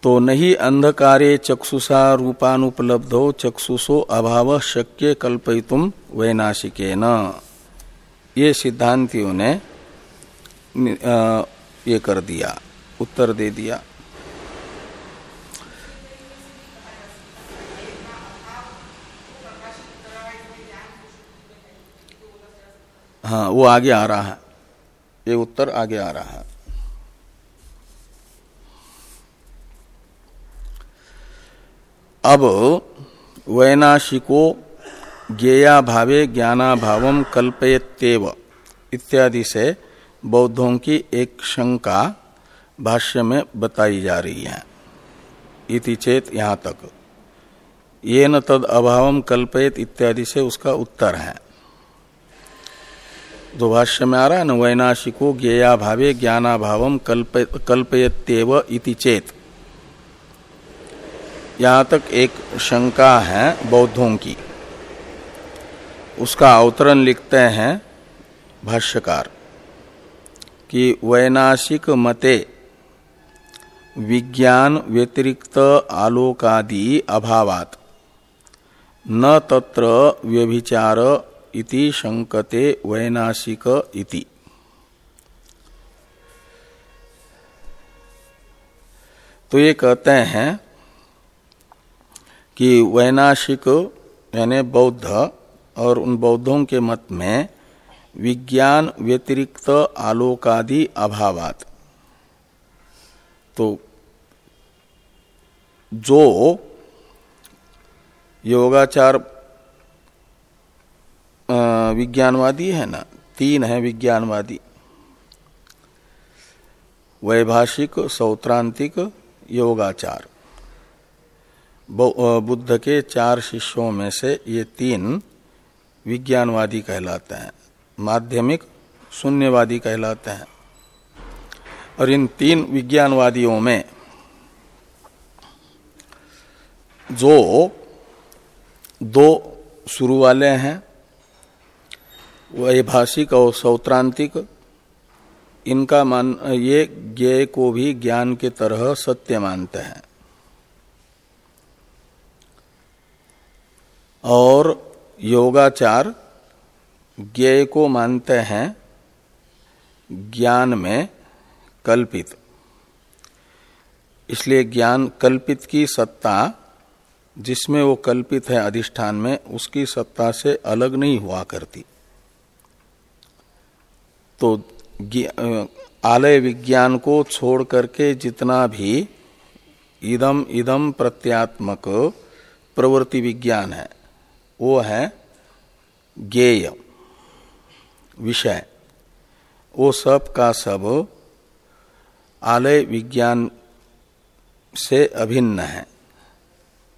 तो नहीं अंधकारे चक्षुषा रूपानुपलब्धो चक्षुषो अभाव शक्य कल्पयितुम वैनाशिके न ये सिद्धांतियों ने ये कर दिया, उत्तर दे दिया। हाँ वो आगे आ रहा है। ये उत्तर आगे आ रहा है। अब, वैनाशिको ज्ञेया भावे ज्ञाना भाव कल्पयतेव इत्यादि से बौद्धों की एक शंका भाष्य में बताई जा रही है। इति चेत यहाँ तक। ये न तद अभाव कल्पयत इत्यादि से उसका उत्तर है। जो भाष्य में आ रहा है न वैनाशिको ज्ञेया भावे ज्ञाना भाव कल्पयत्यव इति चेत। यहाँ तक एक शंका है बौद्धों की। उसका अवतरण लिखते हैं भाष्यकार कि वैनाशिक मते विज्ञान व्यतिरिक्त आलोकादि अभावात। न तत्र व्यभिचार इति शंकते वैनाशिक इति। तो ये कहते हैं कि वैनाशिक यानी बौद्ध और उन बौद्धों के मत में विज्ञान व्यतिरिक्त आलोकादि अभावात। तो जो योगाचार विज्ञानवादी है ना? तीन है विज्ञानवादी। वैभाषिक, सौत्रांतिक, योगाचार। बुद्ध के चार शिष्यों में से ये तीन विज्ञानवादी कहलाते हैं। माध्यमिक, शून्यवादी कहलाते हैं। और इन तीन विज्ञानवादियों में जो दो शुरू वाले हैं वैभाषिक और सौत्रांतिक, इनका मान, ये ज्ञेय को भी ज्ञान के तरह सत्य मानते हैं। और योगाचार ज्ञेय को मानते हैं ज्ञान में कल्पित। इसलिए ज्ञान कल्पित की सत्ता, जिसमें वो कल्पित है अधिष्ठान में, उसकी सत्ता से अलग नहीं हुआ करती। तो आलय विज्ञान को छोड़ करके जितना भी इदम इदम प्रत्यात्मक प्रवृत्ति विज्ञान है, वो है ज्ञेय विषय। वो सब का सब आलय विज्ञान से अभिन्न है।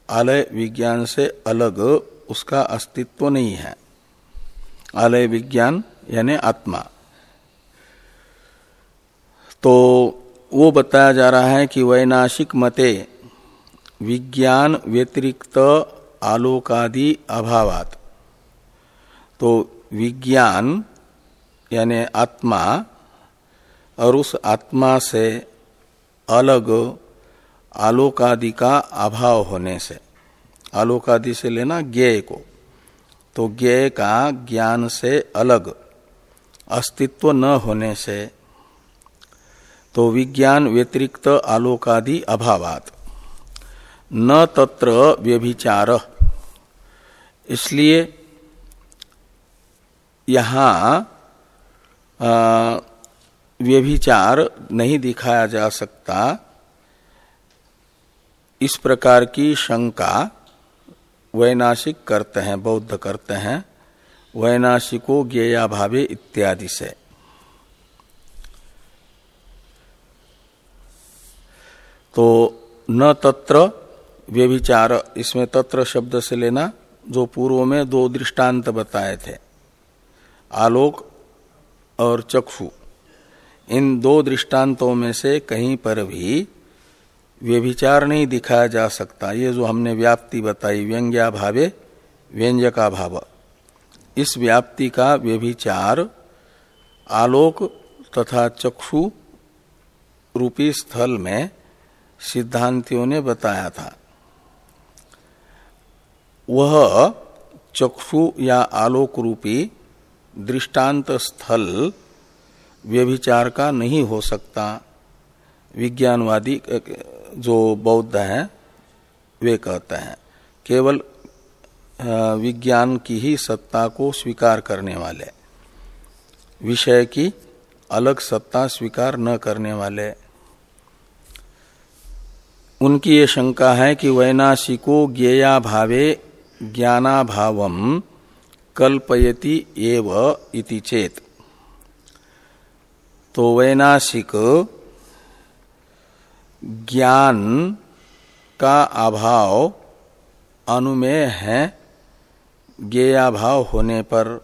आलय विज्ञान से अलग उसका अस्तित्व नहीं है। आलय विज्ञान यानी आत्मा। तो वो बताया जा रहा है कि वैनाशिक मते विज्ञान व्यतिरिक्त आलोकादि अभावात। तो विज्ञान यानी आत्मा और उस आत्मा से अलग आलोकादि का अभाव होने से, आलोकादि से लेना ज्ञेय को। तो ज्ञेय का ज्ञान से अलग अस्तित्व न होने से तो विज्ञान व्यतिरिक्त आलोकादि अभावात। न तत्र व्यभिचार। इसलिए यहाँ व्यभिचार नहीं दिखाया जा सकता। इस प्रकार की शंका वैनाशिक करते हैं, बौद्ध करते हैं। वैनाशिको ज्ञेया भावे इत्यादि से। तो न तत्र व्यभिचार, इसमें तत्र शब्द से लेना, जो पूर्व में दो दृष्टांत बताए थे, आलोक और चक्षु। इन दो दृष्टांतों में से कहीं पर भी व्यभिचार नहीं दिखाया जा सकता। ये जो हमने व्याप्ति बताई, व्यंग्या भावे, व्यंजका भाव। इस व्याप्ति का व्यभिचार आलोक तथा चक्षु रूपी स्थल में सिद्धांतियों ने बताया था। वह चक्षु या आलोक रूपी दृष्टांत स्थल व्यभिचार का नहीं हो सकता। विज्ञानवादी जो बौद्ध हैं, वे कहते हैं, केवल विज्ञान की ही सत्ता को स्वीकार करने वाले, विषय की अलग सत्ता स्वीकार न करने वाले उनकी ये शंका है कि वैनाशिको ज्ञेया भावे ज्ञानाभावम कल्पयति एव इति चेत। तो वैनाशिक ज्ञान का अभाव अनुमेय है ज्ञेयाभाव होने पर।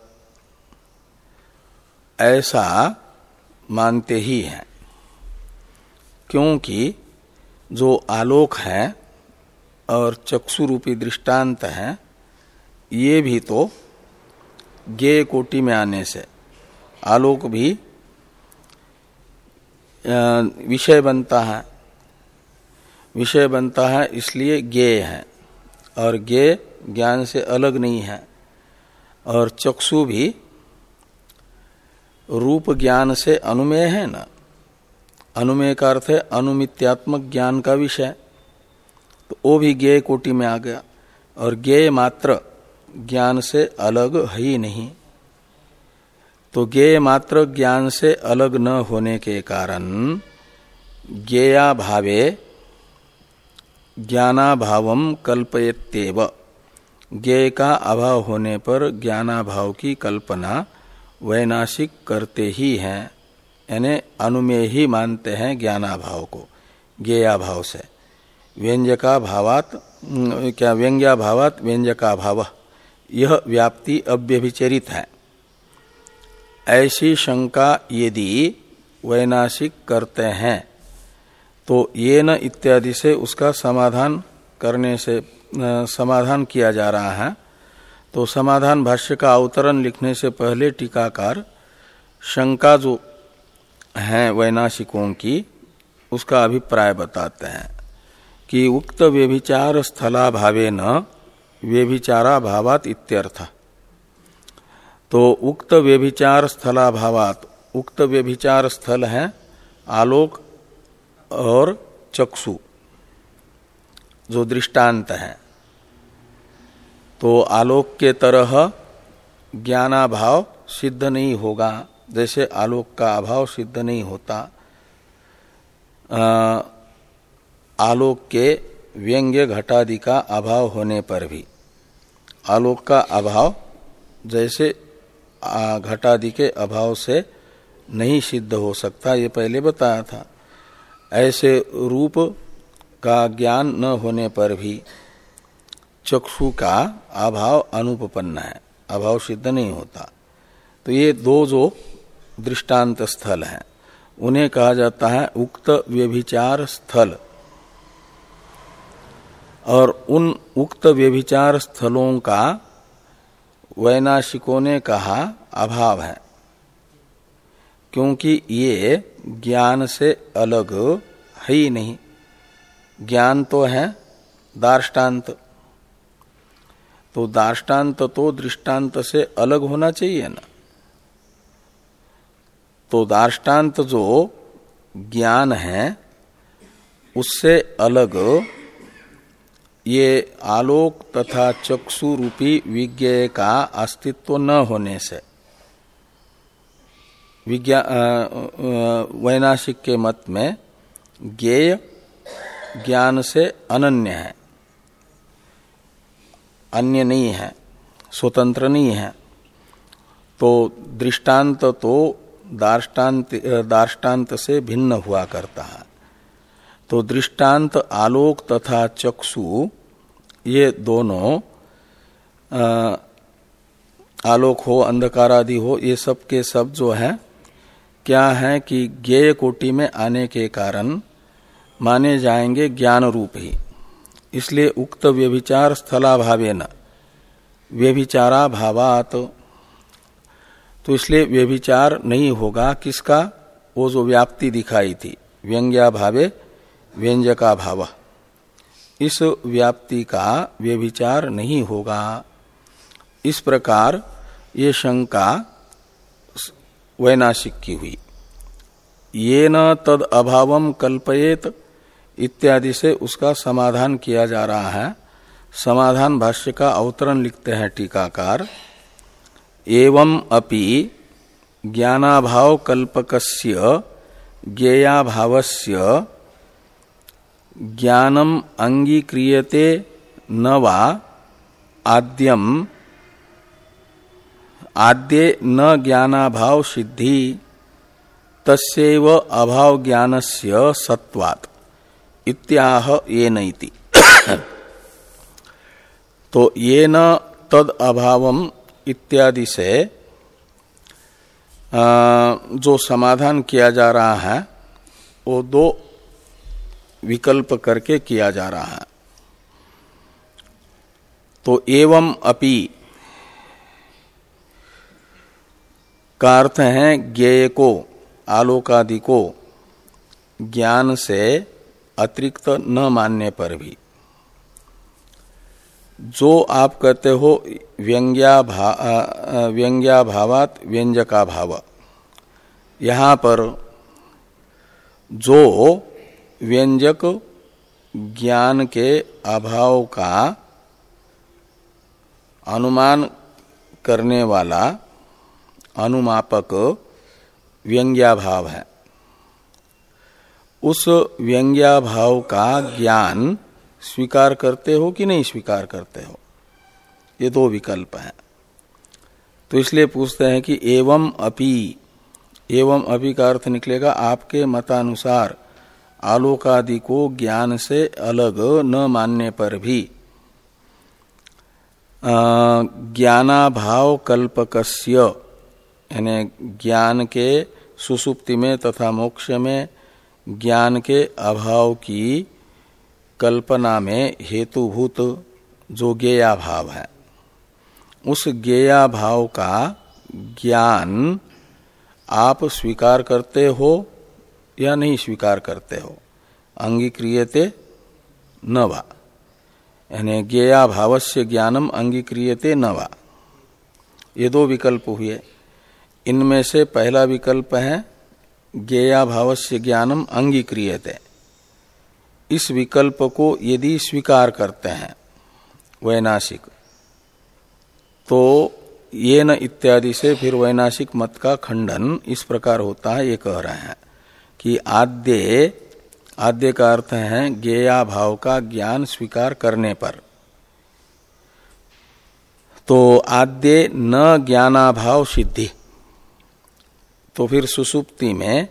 ऐसा मानते ही हैं, क्योंकि जो आलोक है और चक्षु रूपी दृष्टांत है, ये भी तो गे कोटि में आने से। आलोक भी विषय बनता है। विषय बनता है इसलिए ज्ञेय है। और ज्ञेय ज्ञान से अलग नहीं है। और चक्षु भी रूप ज्ञान से अनुमेय है ना। अनुमेय का अर्थ है अनुमित्यात्मक ज्ञान का विषय। तो वो भी ज्ञेय कोटि में आ गया। और ज्ञेय मात्र ज्ञान से अलग है ही नहीं। तो ज्ञेय मात्र ज्ञान से अलग न होने के कारण ज्ञेया भावे ज्ञानाभावम कल्पयत्येव। ज्ञेय का अभाव होने पर ज्ञानाभाव की कल्पना वैनाशिक करते ही हैं। यानी अनुमेय ही मानते हैं ज्ञानाभाव को, ज्ञेयाभाव से। व्यंजका भावात क्या व्यंग्या भावात व्यंजका भाव यह व्याप्ति अव्यभिचरित है। ऐसी शंका यदि वैनाशिक करते हैं तो ये न इत्यादि से उसका समाधान करने से समाधान किया जा रहा है। तो समाधान भाष्य का अवतरण लिखने से पहले टीकाकार शंका जो है वैनाशिकों की, उसका अभिप्राय बताते हैं कि उक्त व्यभिचार स्थलाभावे न व्यभिचारा भावात इत्यर्थ। तो उक्त व्यभिचार स्थलाभावात, उक्त व्यभिचार स्थल है आलोक और चक्षु, जो दृष्टांत है। तो आलोक के तरह ज्ञानाभाव सिद्ध नहीं होगा। जैसे आलोक का अभाव सिद्ध नहीं होता आ, आलोक के व्यंग्य घटादि का अभाव होने पर भी। आलोक का अभाव जैसे घटादि के अभाव से नहीं सिद्ध हो सकता ये पहले बताया था। ऐसे रूप का ज्ञान न होने पर भी चक्षु का अभाव अनुपन्न है अभाव सिद्ध नहीं होता। तो ये दो जो दृष्टांत स्थल हैं। उन्हें कहा जाता है उक्त व्यभिचार स्थल। और उन उक्त व्यभिचार स्थलों का वैनाशिकों ने कहा अभाव है, क्योंकि ये ज्ञान से अलग है ही नहीं। ज्ञान तो है दार्टान्त तो दार्टान्त तो दृष्टांत से अलग होना चाहिए ना? तो दार्टान्त जो ज्ञान है, उससे अलग ये आलोक तथा चक्षु रूपी विज्ञ का अस्तित्व न होने से। वैनाशिक के मत में ज्ञेय ज्ञान से अनन्य है। अन्य नहीं है, स्वतंत्र नहीं है। तो दृष्टांत तो दार्टान्त दार्टान्त से भिन्न हुआ करता है। तो दृष्टांत आलोक तथा चक्षु ये दोनों आ, आलोक हो अंधकार आदि हो ये सब के सब जो है क्या है कि ज्ञेय कोटि में आने के कारण माने जाएँगे ज्ञान रूप ही। इसलिए उक्त व्यभिचार स्थलाभावे न व्यभिचारा भावात तो इसलिए व्यभिचार नहीं होगा। किसका? वो जो व्याप्ति दिखाई थी। व्यंग्या भावे, व्यंजका भाव। इस व्याप्ति का व्यभिचार नहीं होगा। इस प्रकार ये शंका वैनाशिक की हुई। ये न तद अभाव कल्पयेत इत्यादि से उसका समाधान किया जा रहा है। समाधान भाष्य का अवतरण लिखते हैं टीकाकार। एवं अपि ज्ञानाभाव कल्पकस्य ज्ञेयाभावस्य ज्ञानम अंगीक्रियते न वा आद्यम आद्ये न ज्ञानाभाव सिद्धि तस्व अभाव ज्ञानस्य सत्वात् इत्याह ये नैति तो ये न तद अभावम इत्यादि से जो समाधान किया जा रहा है, वो दो विकल्प करके किया जा रहा है। तो एवं अपि का अर्थ है ज्ञेय को, आलोकादि को ज्ञान से अतिरिक्त न मानने पर भी। जो आप कहते हो व्यंग्या भा, व्यंग्या भावात व्यंजका भाव। यहाँ पर जो व्यंजक ज्ञान के अभाव का अनुमान करने वाला अनुमापक व्यंग्या भाव है। उस व्यंग्या भाव का ज्ञान स्वीकार करते हो कि नहीं स्वीकार करते हो? ये दो विकल्प हैं। तो इसलिए पूछते हैं कि एवं अपि एवं अपि का अर्थ निकलेगा, आपके मतानुसार आलोकादि को ज्ञान से अलग न मानने पर भी। ज्ञानाभाव कल्पकस्य, यानी ज्ञान के सुसुप्ति में तथा मोक्ष में ज्ञान के अभाव की कल्पना में हेतुभूत जो गेया भाव है, उस गेया भाव का ज्ञान आप स्वीकार करते हो या नहीं स्वीकार करते हो, अंगीक्रियते न वा। यानी ज्ञेया भावस्य ज्ञानम अंगीक्रियते न वा। ये दो विकल्प हुए। इनमें से पहला विकल्प है, ज्ञेया भावस्य ज्ञानम अंगीक्रियते। इस विकल्प को यदि स्वीकार करते हैं, वैनाशिक तो ये न इत्यादि से फिर वैनाशिक मत का खंडन इस प्रकार होता है, ये कह रहे हैं कि आद्य आद्य का अर्थ है ज्ञेया भाव का ज्ञान स्वीकार करने पर। तो आद्य न ज्ञानाभाव सिद्धि तो फिर सुसुप्ति में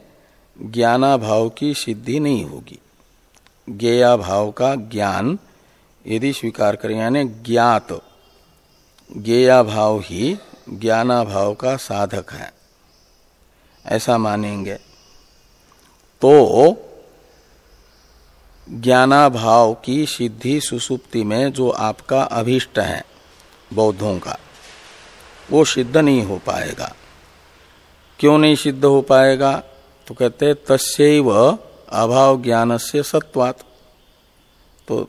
ज्ञानाभाव की सिद्धि नहीं होगी। ज्ञेया भाव का ज्ञान, यदि स्वीकार करें, यानी ज्ञात। ज्ञेया भाव ही ज्ञाना भाव का साधक है। ऐसा मानेंगे। तो ज्ञाना भाव की सिद्धि सुसुप्ति में जो आपका अभिष्ट है, बौद्धों का, वो सिद्ध नहीं हो पाएगा। क्यों नहीं सिद्ध हो पाएगा? तो कहते तस्व अभाव ज्ञान से सत्वात। तो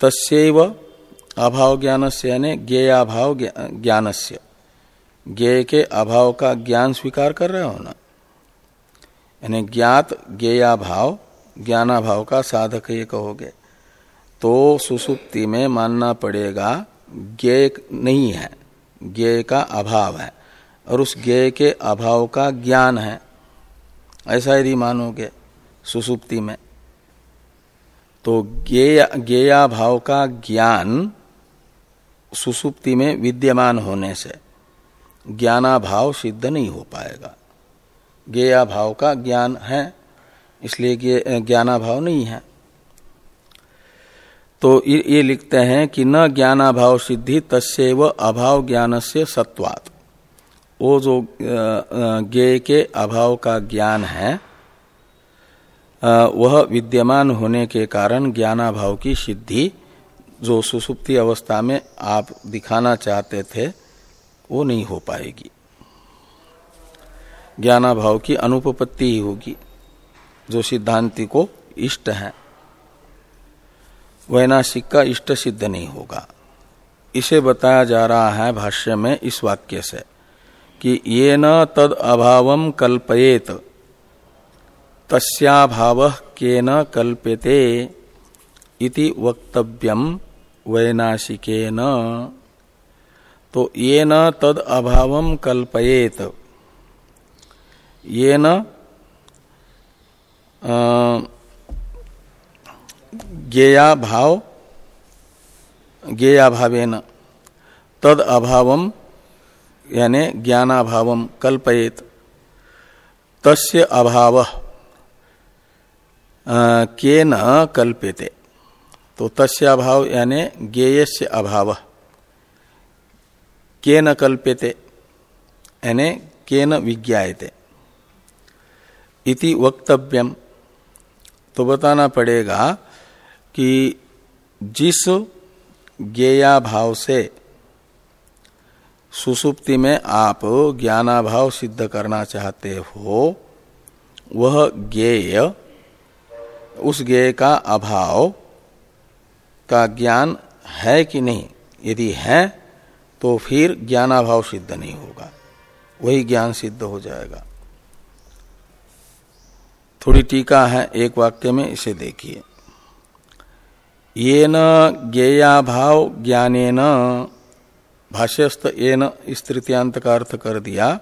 तस्व अभाव ज्ञान से यानी ज्ञेयाभाव ज्ञान से ज्ञेय के अभाव का ज्ञान स्वीकार कर रहे हो ना? यानी ज्ञात ज्ञेयाभाव, ज्ञानाभाव का साधक ये कहोगे तो सुसुप्ति में मानना पड़ेगा ज्ञेय नहीं है। ज्ञेय का अभाव है, और उस ज्ञेय के अभाव का ज्ञान है। ऐसा यदि मानोगे सुसुप्ति में। तो ज्ञेया भाव का ज्ञान सुसुप्ति में विद्यमान होने से ज्ञाना भाव सिद्ध नहीं हो पाएगा। ज्ञेया भाव का ज्ञान है, इसलिए ज्ञाना भाव नहीं है। तो ये लिखते हैं कि न ज्ञानाभाव सिद्धि तस्व अभाव ज्ञान से सत्वात। वो जो ज्ञेय के अभाव का ज्ञान है वह विद्यमान होने के कारण ज्ञानाभाव की सिद्धि जो सुसुप्ति अवस्था में आप दिखाना चाहते थे, वो नहीं हो पाएगी। ज्ञानाभाव की अनुपपत्ति ही होगी, जो सिद्धांति को इष्ट है। वैनाशिक का इष्ट सिद्ध नहीं होगा। इसे बताया जा रहा है भाष्य में इस वाक्य से, कि ये न तद अभाव कल्पयेत तस्याभाव के न कल्प्यते इति वक्तव्यम वैनाशिके न तो ये न तद अभाव कल्पयेत। ये न गेया भाव गेया भावेन तद अभावम यानी ज्ञानाभावम कल्पयेत। तस्य अभाव के न कल्प्यते। तो तस्य अभाव, यानी ज्ञेयस्य अभाव। के न कल्प्यते? यानी के न विज्ञाते इति वक्तव्यम। तो बताना पड़ेगा कि जिस ज्ञेया भाव से सुसुप्ति में आप ज्ञानाभाव सिद्ध करना चाहते हो, वह ज्ञेय उस ज्ञेय का अभाव का ज्ञान है कि नहीं? यदि है तो फिर ज्ञानाभाव सिद्ध नहीं होगा। वही ज्ञान सिद्ध हो जाएगा। थोड़ी टीका है एक वाक्य में, इसे देखिए। ये न ज्ञेया भाव ज्ञाने न भाष्यस्त ये न इस तृतीयांत का अर्थ कर दिया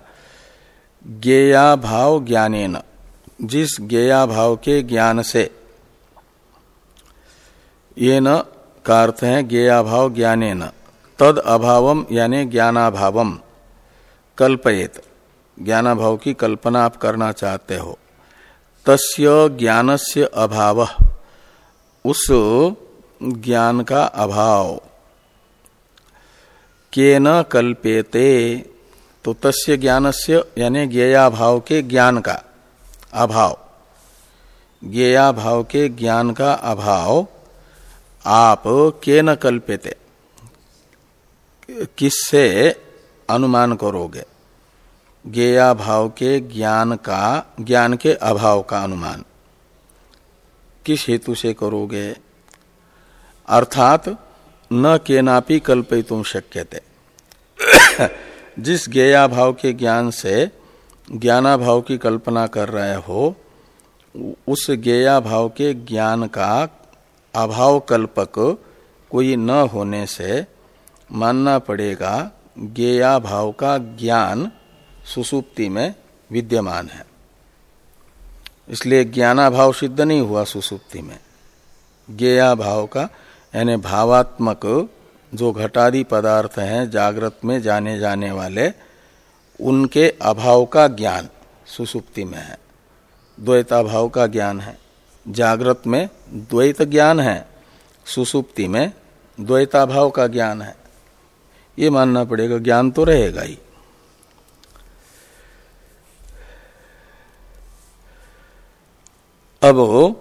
ज्ञेया भाव ज्ञाने न जिस ज्ञेया भाव के ज्ञान से ये न का अर्थ है ज्ञेया भाव ज्ञाने न। तद अभावम यानी ज्ञानाभावम। कल्पयेत। ज्ञानाभाव की कल्पना आप करना चाहते हो। तस्य ज्ञानस्य अभाव। उस ज्ञान का अभाव। के न कल्पेते तो तस्य ज्ञानस्य यानी ज्ञेयाभाव के ज्ञान का अभाव। ज्ञेयाभाव के ज्ञान का अभाव। आप के न कल्पेते। किससे अनुमान करोगे? ज्ञेया भाव के ज्ञान का, ज्ञान के अभाव का अनुमान। किस हेतु से करोगे? अर्थात न केनापि कल्पितुम शक्य थे जिस ज्ञेया भाव के ज्ञान से ज्ञाना भाव की कल्पना कर रहे हो, उस ज्ञेया भाव के ज्ञान का अभाव कल्पक कोई न होने से मानना पड़ेगा ज्ञेया भाव का ज्ञान सुसुप्ति में विद्यमान है। इसलिए ज्ञानाभाव सिद्ध नहीं हुआ सुसुप्ति में। ज्ञेया भाव का यानी भावात्मक जो घटादि पदार्थ हैं जागृत में जाने जाने वाले, उनके अभाव का ज्ञान सुसुप्ति में है। द्वैता भाव का ज्ञान है। जागृत में द्वैत ज्ञान है, सुसुप्ति में द्वैता भाव का ज्ञान है। ये मानना पड़ेगा, ज्ञान तो रहेगा ही। अब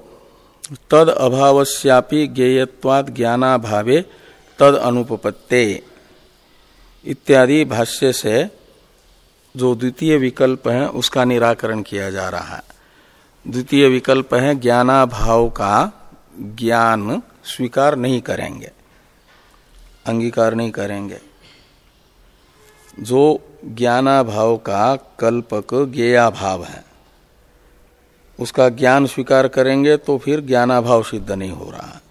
तद अभावस्यापि ज्ञेयत्वाद ज्ञानाभावे तद अनुपपत्ते। इत्यादि भाष्य से जो द्वितीय विकल्प है, उसका निराकरण किया जा रहा है। द्वितीय विकल्प है ज्ञानाभाव का ज्ञान स्वीकार नहीं करेंगे। अंगीकार नहीं करेंगे। जो ज्ञानाभाव का कल्पक ज्ञेयाभाव है, उसका ज्ञान स्वीकार करेंगे तो फिर ज्ञानाभाव सिद्ध नहीं हो रहा।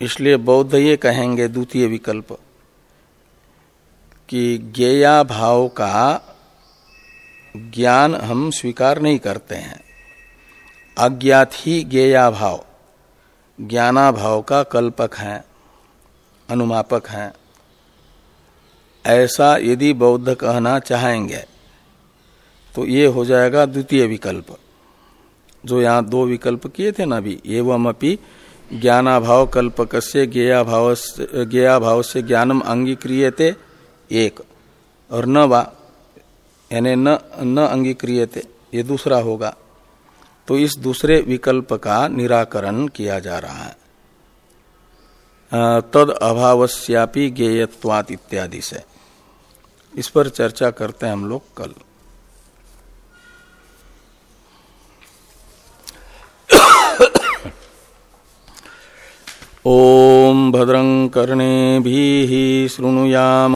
इसलिए बौद्ध ये कहेंगे द्वितीय विकल्प कि ज्ञेया भाव का ज्ञान हम स्वीकार नहीं करते हैं। अज्ञात ही ज्ञेया भाव ज्ञानाभाव का कल्पक है, अनुमापक है। ऐसा यदि बौद्ध कहना चाहेंगे तो ये हो जाएगा द्वितीय विकल्प। जो यहाँ दो विकल्प किए थे ना अभी, एवं अपनी ज्ञानाभाव कल्पक से ज्ञाभाव से ज्ञानम अंगीक्रिय थे एक, और न वा, यानी न न अंगीक्रियते, ये दूसरा होगा। तो इस दूसरे विकल्प का निराकरण किया जा रहा है। तद अभावस्यापि गेयत्वात इत्यादि से। इस पर चर्चा करते हैं हम लोग कल। ओम भद्रं कर्णे भी शृणुयाम।